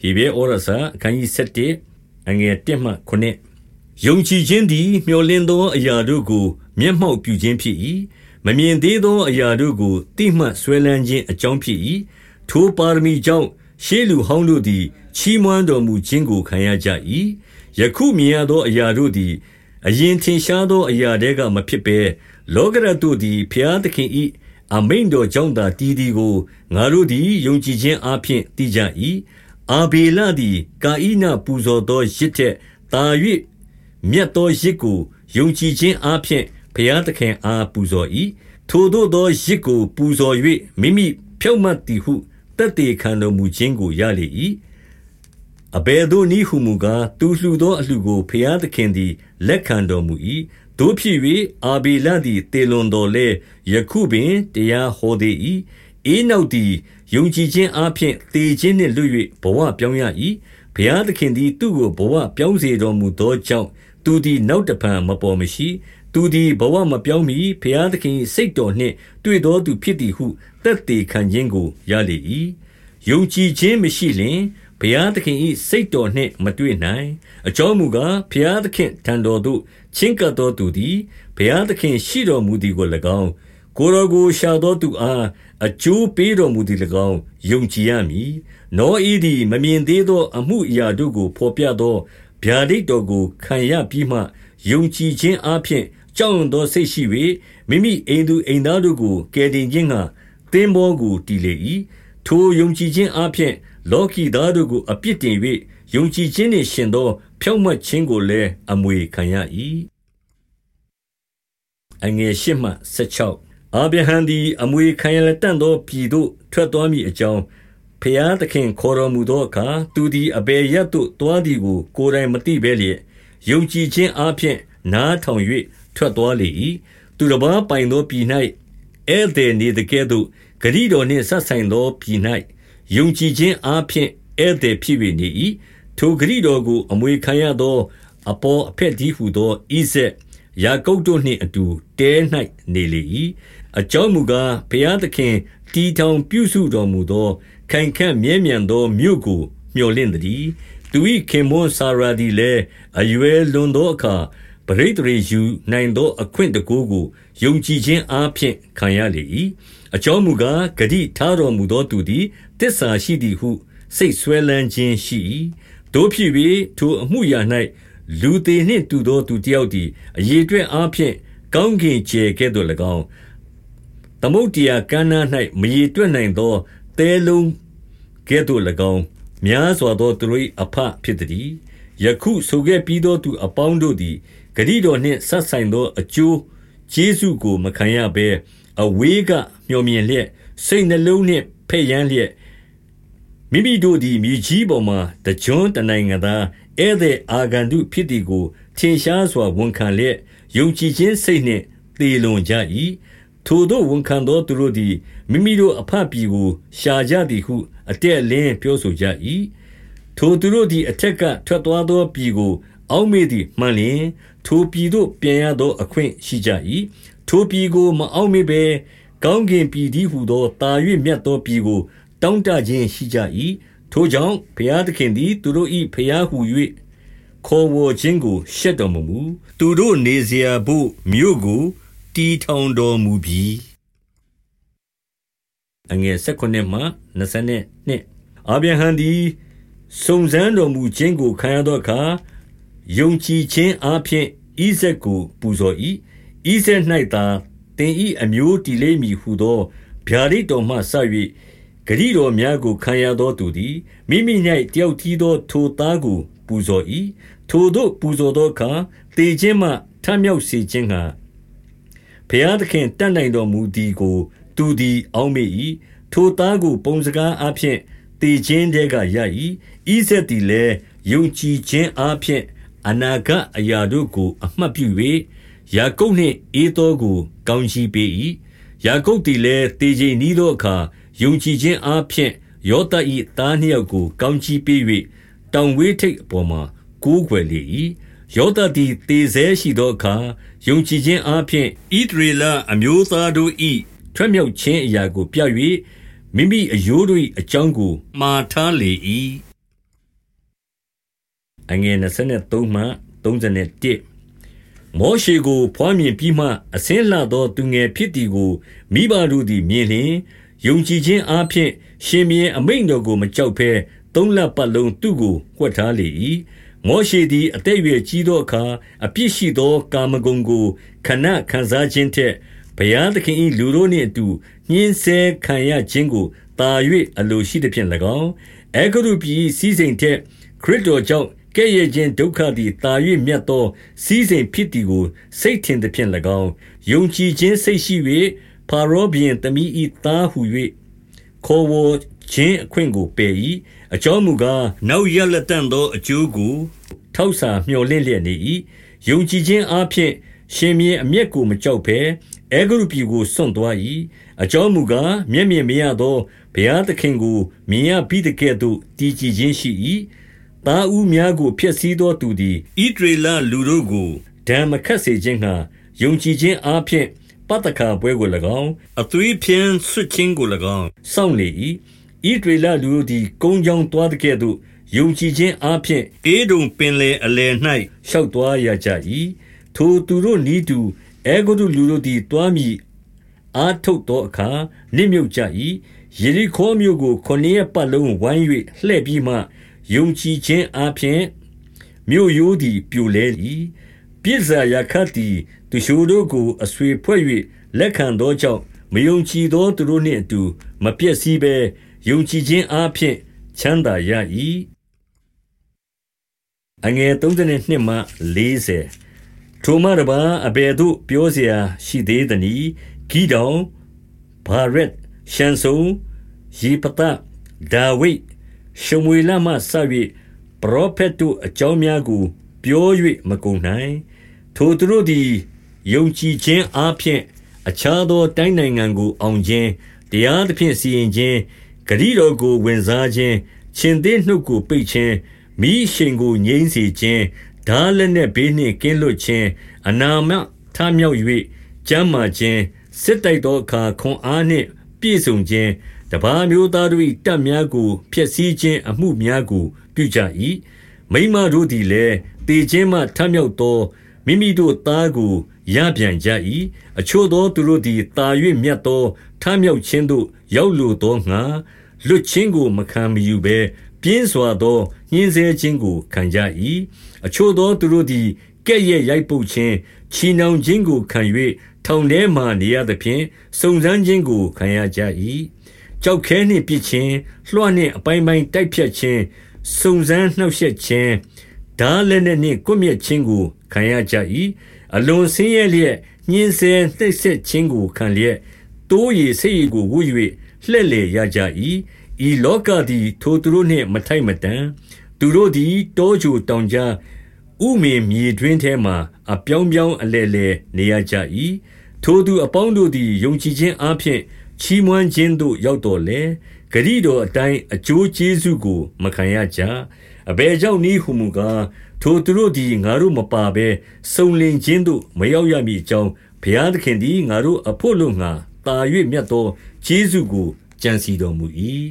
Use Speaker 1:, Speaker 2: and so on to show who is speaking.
Speaker 1: ဟေဘဲဩရစာအခန်းကြီး7အငယ်1မှ9ယုံကြည်ခြင်းသည် မျှော်လင့်သောအရာတို့ကို မျက်မှောက်ပြုခြင်းဖြစ်၏မမြင်သေးသောအရာတို့ကိုတိမှတ်ဆွဲလန်းခြင်းအကြောင်းဖြစ်၏ထိုပါရမီကြောင့်ရှေးလူဟောင်းတို့သည်ချီးမွမ်းတော်မူခြင်းကိုခံရကြ၏ယခုမြင်ရသောအရာတို့သည်အရင်ထင်ရှားသောအရာတဲကမဖြစ်ဘဲလောကရတ်တို့သည်ဖျားသခင်၏အမိန်တော်ကြောင့်သာတည်သည်ကိုငါတို့သည်ယုံကြည်ခြင်းအပြင်သိကြ၏ အာဘေလသည် ကာဣနပူဇော်သောရစ်ထက်တာ၍မြတ်သောရစ်ကို ယုံကြည်ခြင်းအပြင်ဖျားသခင်အား ပူဇော်၏ထိုသို့သောရစ်ကို ပူဇော်၍မိမိဖြောက်မှတ်သည်ဟုတက်တေခံတော်မူခြင်းကို ရလေ၏အဘယ်သို့နည်းဟုမူကား သူလှူသောအလှကိုဖျားသခင်သည် လက်ခံတော်မူ၏တို့ဖြစ်၍အာဘေလသည်တေလွန်တော်လဲယခုပင် တရားဟောသေး၏အေးနောက်သည် ယုံကြည်ခြင်းအပြင်သေခြင်းနှင့်လွတ်၍ဘဝပြောင်းရ၏ဘုရားသခင်သည်သူ့ကိုဘဝပြောင်းစေတော်မူသောကြောင့်သူသည်နောက်တဖန်မပေါ်မရှိသူသည်ဘဝမပြောင်းမီဘုရားသခင်စိတ်တော်နှင့်တွေ့တော်သူဖြစ်သည်ဟုသက်သေခံခြင်းကိုရလေ၏ယုံကြည်ခြင်းမရှိလျင်ဘုရားသခင်၏စိတ်တော်နှင့်မတွေ့နိုင်အကြောင်းမူကားဘုရားသခင်ထံတော်သို့ချင်းကပ်တော်သူသည်ဘုရားသခင်ရှိတော်မူသည်ကို၎င်း ကိုယ်တော်ကိုရှာသောသူအားအကျိုးပေးတော်မူသည်၎င်းယုံကြည်ရမည်နောဤသည်မမြင်သေးသော အမှုအရာတို့ကိုဖော်ပြသောဗျာဒိတ်တော်ကိုခံရပြီးမှယုံကြည်ခြင်းအပြင်ကြောက်သောစိတ်ရှိ၍မိမိအိမ်သူအိမ်သားတို့ကိုကယ်တင်ခြင်းကသင်္ဘောကိုတည်လေ၏ထိုယုံကြည်ခြင်းအပြင်လောကီသားတို့ကိုအပြစ်တင်၍ယုံကြည်ခြင်းနှင့်ရှင်သော ဖြောင့်မတ်ခြင်းကိုလည်းအမွေခံရ၏အငယ်၈မှ16 အာဗြဟံသည် အမွေခံရတတ်သောပြည်သို့ ထွက်သွားမည်အကြောင်းဖျားသခင်ခေါ်တော်မူသောအခါ သူသည် အဘယ်ရက်သို့ သွားသည်ကို ကိုယ်တိုင်မသိဘဲလျက် ယုံကြည်ခြင်းအပြင်နားထောင်၍ထွက်သွားလေ၏သူတစ်ပါးပိုင်သောပြည်၌ဧည့်သည်နေတကဲ့သို့ဂရိတော်နှင့်ဆက်ဆိုင်သောပြည်၌ယုံကြည်ခြင်းအားဖြင့် ဧည့်သည်ဖြစ်၍နေ၏ထိုဂရိတော်ကို အမွေခံရသောအပေါ်အဖက်ကြီးဟုသော ဣဇက် ယာကုပ်တို့နှင့်အတူ တဲ၌နေလေ၏ အကြောင်းမူကားဘုရားသခင်တီထောင်ပြုစုတော်မူသော ခိုင်ခန့်မြဲမြံသောမြို့ကို မျှော်လင့်သည်သူ၏ခင်မွန်းစာရာဒီလည်းအရွယ်လွန်သောအခါပရိသေယူနိုင်သော အခွင့်တကူကိုယုံကြည်ခြင်းအားဖြင့်ခံရလေ၏အကြောင်းမူကားဂတိထားတော်မူသောသူသည်တစ္ဆာရှိသည်ဟု စိတ်ဆွဲလန်းခြင်းရှိ၏တို့ဖြစ်၍ထိုအမှုရာ၌လူသေးနှင့်တူသောသူတယောက်သည်အရေးအတွက်အားဖြင့်ကောင်းကင်ကျယ်ကဲ့သို့၎င်း သမုတ်တရားကမ်းနား၌မရေတွက်နိုင်သောတဲလုံးကဲ့သို့၎င်းများစွာသောသူတို့၏အဖဖြစ်သည်ယခုဆိုခဲ့ပြီးသောသူအပေါင်းတို့သည်ဂရိတော်နှင့်ဆက်ဆိုင်သောအကျိုးကျေးဇူးကိုမခံရဘဲအဝေးကမျှော်မြင်လျက်စိတ်နှလုံးနှင့်ဖဲ့ရန်လျက်မိမိတို့သည်မြေကြီးပေါ်မှတကြွတနိုင်ငံသားဧည့်သည်အာဂန္တုဖြစ်သည်ကိုထင်ရှားစွာဝန်ခံလျက်ယုံကြည်ခြင်းစိတ်နှင့်သေလွန်ကြ၏ ထိုတို့ဝန်ခံသောသူတို့သည်မိမိတို့အဖပြည်ကိုရှာကြသည်ဟုအတက်လင်းပြောဆိုကြ၏ထိုသူတို့သည်အထက်ကထွက်သွားသောပြည်ကို အောက်မေ့သည်မှန်လျင်ထိုပြည်သို့ပြန်ရသောအခွင့်ရှိကြ၏ထိုပြည်ကိုမအောက်မေ့ဘဲကောင်းကင်ပြည်သည်ဟုသောတာ၍မြတ်သောပြည်ကိုတောင်းတခြင်းရှိကြ၏ထိုကြောင့်ဘုရားသခင်သည်သူတို့၏ဘုရားဟု၍ခေါ်ဝေါ်ခြင်းကိုရှက်တော်မမူသူတို့နေเสียဖို့မြို့ကို တီထောင်တော်မူပြီးအငယ်16မှ22အာဗြဟံသည်စုံစမ်းတော်မူခြင်းကိုခံရသောအခါယုံကြည်ခြင်းအပြင်ဣဇက်ကိုပူဇော်၏ဣဇက်၌သာတင်ဤအမျိုးတည်လိမ့်မည်ဟုသောဗျာဒိတ်တော်မှဆ၍ဂရိတော်များကိုခံရသောသူသည်မိမိ၌တယောက်ထီးသောထိုသားကိုပူဇော်၏ထိုတို့ပူဇော်သောအခါတေခြင်းမှထမြောက်စေခြင်းဟာ ဘုရားသခင်တတ်နိုင်တော်မူသည်ကို သူသည် အောက်မေ့၏ထိုသားကို ပုံစကားအဖြစ်တေခြင်းတဲကရ၏ဤဆက်သည်လည်းယုံကြည်ခြင်းအဖြစ်အနာဂတ်အရာတို့ကို အမှတ်ပြု၍ယာကုပ်နှင့်ဧသောကို ကောင်းချီးပေး၏ယာကုပ်သည်လည်းတေခြင်းဤသောအခါယုံကြည်ခြင်းအဖြစ်ယောသ၏သားနှစ်ယောက်ကို ကောင်းချီးပေး၍တောင်ဝေးထိပ်အပေါ်မှာကိုးကွယ်လေ၏ယောသသည်တေဆဲရှိသောအခါ ယုံကြည်ခြင်းအပြင်ဣဒရေလအမျိုးသားတို့၏ထွက်မြောက်ခြင်းအရာကိုပြ၍မိမိအယိုးတို့၏အကြောင်းကိုမှားထားလေ၏အငယ်23မှ31မောရှေကိုဖွားမြင်ပြီးမှအစင်းလှသောသူငယ်ဖြစ်သည်ကိုမိဘတို့သည်မြင်လျင်ယုံကြည်ခြင်းအပြင်ရှင်မြေအမိန်တော်ကိုမကြောက်ဘဲသုံးလပတ်လုံးသူ့ကိုကွက်ထားလေ၏ မောရှေသည် အသက်အရွယ်ကြီးသောအခါ အပြစ်ရှိသော ကာမဂုဏ်ကို ခဏခံစားခြင်းထက် ဘုရားသခင်၏လူတို့နှင့်အတူ ညှင်းဆဲခံရခြင်းကိုတာ၍အလိုရှိသဖြင့်၎င်း အဲဂရုပြည်စည်းစိမ်ထက် ခရစ်တော်ကြောင့် ကဲ့ရဲ့ခြင်းဒုက္ခသည်တာ၍မြတ်သော စည်းစိမ်ဖြစ်သည်ကို စိတ်ထင်သဖြင့်၎င်း ယုံကြည်ခြင်းစိတ်ရှိ၍ဖာရောဘီယံတမိဤသားဟု၍ခေါ်ဝေါ်ခြင်းအခွင့်ကို ပယ်၏ အကြောင်းမူကား နောက်ရလက်တန်သောအကျိုးကို ထောက်စာမျှော်လင့်လျက်နေ၏ယုံကြည်ခြင်းအပြင်ရှင်မြေအမျက်ကို မကြောက်ဘဲ အဲဂရုပြည်ကို စွန့်သွား၏အကြောင်းမူကား မျက်မြင်မရသော ဘုရားသခင်ကို မြင်ရပြီးတကဲ့သို့ တည်ကြည်ခြင်းရှိ၏သားဦးများကို ဖျက်ဆီးသောသူသည်ဣဒရေလလူတို့ကို ဒဏ်မခတ်စေခြင်းငှာယုံကြည်ခြင်းအပြင်ပတ္တခါပွဲကို၎င်း အသွေးဖြန်းဆွတ်ခြင်းကို၎င်း စောင့်လေ၏ ဣဒရေလလူတို့သည် ကုန်းချောင်းသွားတဲ့ကဲ့သို့ ယုံကြည်ခြင်းအပြင်အေဒုံပင်လေအလယ်၌ရှောက်သွားရကြ၏ထိုသူတို့နီးတူ အဲဂုတုလူတို့သည်တွားမိအားထုတ်သောအခါ နစ်မြုပ်ကြ၏ယေရိခေါမြို့ကိုခொနည်းပတ်လုံးဝိုင်း၍လှည့်ပြီးမှ ယုံကြည်ခြင်းအပြင်မြို့ရိုးသည် ပြိုလဲ၏ပြစ်စာရခတ်သည် သူရှိုတို့ကို အဆွေဖွဲ့၍လက်ခံသောကြောင့် မယုံကြည်သောသူတို့နှင့်အတူ မပြည့်စည်ဘဲ ယုံကြည်ခြင်းအပြင်ချမ်းသာရ၏အငယ်32မှ40ထိုမှတပါအဘယ်သို့ပြောเสียရှိသေးသနည်းဂီဒေါင်ဘာရက်ရှန်ဆုံယေပတဒါဝိရှမွေလမှဆ၍ပရောဖက်တို့အကြောင်းများကို ပြော၍မကုန်နိုင်ထိုသူတို့သည်ယုံကြည်ခြင်းအပြင်အခြားသောတိုင်းနိုင်ငံကို အောင်ခြင်းတရားသဖြင့်စီရင်ခြင်း ဂရိတော်ကိုဝင်စားခြင်းရှင်သေးနှုတ်ကိုပိတ်ခြင်းမိရှင်ကိုငြိမ်းစေခြင်းဓာလက်နှင့်ဘေးနှင့်ကင်းလွတ်ခြင်းအနာမထမြောက်၍ကျမ်းမာခြင်းစစ်တိုက်သောအခါခွန်အားနှင့်ပြည့်စုံခြင်းတပါမျိုးသားတို့၏တပ်များကိုဖျက်ဆီးခြင်းအမှုများကို ပြုကြ၏မိမတို့သည်လည်းတေခြင်းမှထမြောက်သောမိမိတို့သားကို ရပြန်ကြ၏အချို့သောသူတို့သည်တာ၍မြတ်သောထမြောက်ခြင်းသို့ ရောက်လိုသောငါလွတ်ခြင်းကိုမခံမယူဘဲပြင်းစွာသောညှင်းဆဲခြင်းကိုခံကြ၏အချို့သောသူတို့သည်ကဲ့ရဲ့ရိုက်ပုတ်ခြင်းချီနှောင်ခြင်းကိုခံ၍ထောင်ထဲမှနေရသဖြင့်စုံစမ်းခြင်းကိုခံရကြ၏ကြောက်ခဲနှင့်ပြစ်ခြင်းလွှတ်နှင့်အပိုင်းပိုင်းတိုက်ဖြတ်ခြင်းစုံစမ်းနှောက်ယှက်ခြင်းဓာလည်းနှင့်ကွမျက်ခြင်းကိုခံရကြ၏ အလွန်ဆင်းရဲလျက်ညှင်းဆဲနှိပ်စက်ခြင်းကိုခံလျက်တိုးရည်စိတ်ကိုဝှ၍လှဲ့လေရကြ၏ဤလောကသည်ထိုသူတို့နှင့်မထိုက်မတန်သူတို့သည်တောကြိုတောင်ကြားဥမင်မြေတွင်းထဲမှအပြောင်းပြောင်းအလဲလဲနေရကြ၏ထိုသူအပေါင်းတို့သည်ယုံကြည်ခြင်းအပြင်ချီးမွမ်းခြင်းသို့ရောက်တော်လဲ ဂရိတော်အတိုင်းအကျိုးကျေးဇူးကိုမခံရကြအဘယ်ကြောင့်နည်းဟုမူကားထိုသူတို့သည်ငါတို့မပါဘဲစုံလင်ခြင်းသို့မရောက်ရမည်အကြောင်းဘုရားသခင်သည်ငါတို့အဖို့လို့ငါတာ၍မြတ်သောကျေးဇူးကိုကြံစီတော်မူ၏